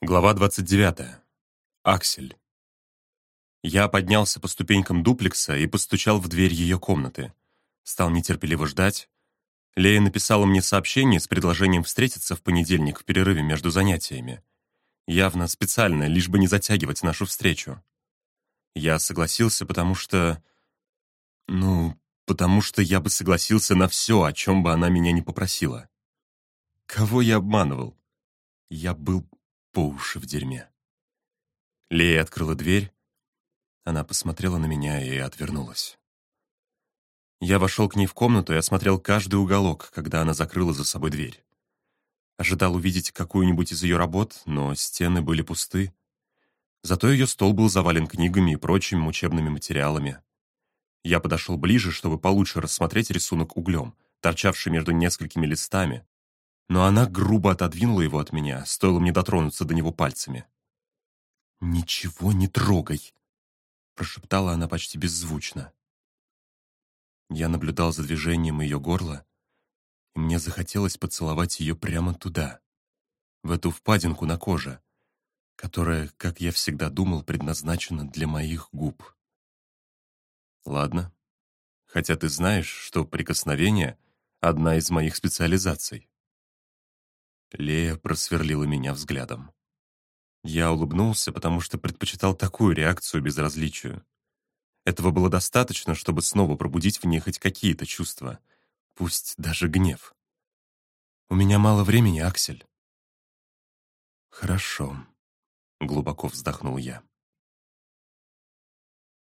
Глава 29. Аксель. Я поднялся по ступенькам дуплекса и постучал в дверь ее комнаты. Стал нетерпеливо ждать. Лея написала мне сообщение с предложением встретиться в понедельник в перерыве между занятиями. Явно специально, лишь бы не затягивать нашу встречу. Я согласился, потому что... Ну, потому что я бы согласился на все, о чем бы она меня не попросила. Кого я обманывал? Я был по уши в дерьме. Лея открыла дверь. Она посмотрела на меня и отвернулась. Я вошел к ней в комнату и осмотрел каждый уголок, когда она закрыла за собой дверь. Ожидал увидеть какую-нибудь из ее работ, но стены были пусты. Зато ее стол был завален книгами и прочими учебными материалами. Я подошел ближе, чтобы получше рассмотреть рисунок углем, торчавший между несколькими листами, но она грубо отодвинула его от меня, стоило мне дотронуться до него пальцами. «Ничего не трогай!» — прошептала она почти беззвучно. Я наблюдал за движением ее горла, и мне захотелось поцеловать ее прямо туда, в эту впадинку на коже, которая, как я всегда думал, предназначена для моих губ. Ладно, хотя ты знаешь, что прикосновение — одна из моих специализаций. Лея просверлила меня взглядом. Я улыбнулся, потому что предпочитал такую реакцию безразличию. Этого было достаточно, чтобы снова пробудить в ней хоть какие-то чувства, пусть даже гнев. «У меня мало времени, Аксель». «Хорошо», — глубоко вздохнул я.